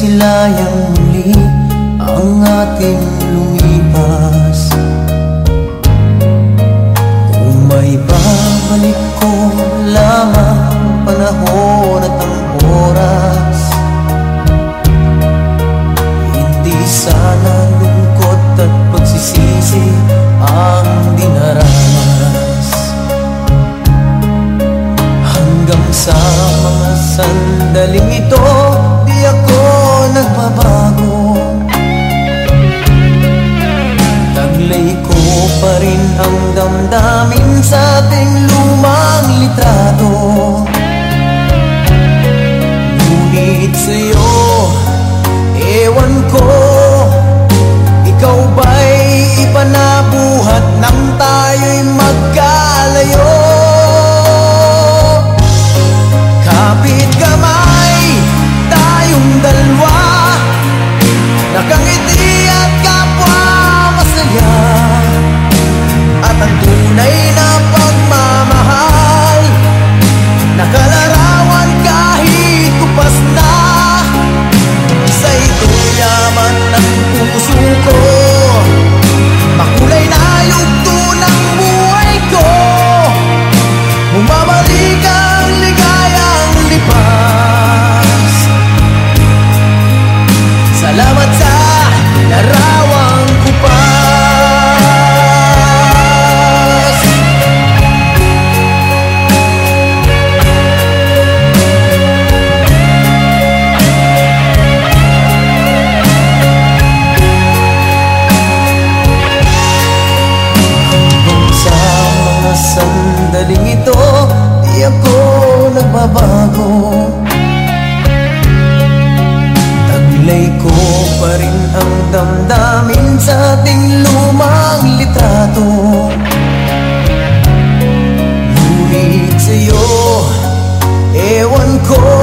silayang muli ang ating lumipas. Kung may babalik ko lamang panahon at ang oras Hindi sana lungkot at pagsisisi ang dinaranas. Hanggang sa mga sandaling ito go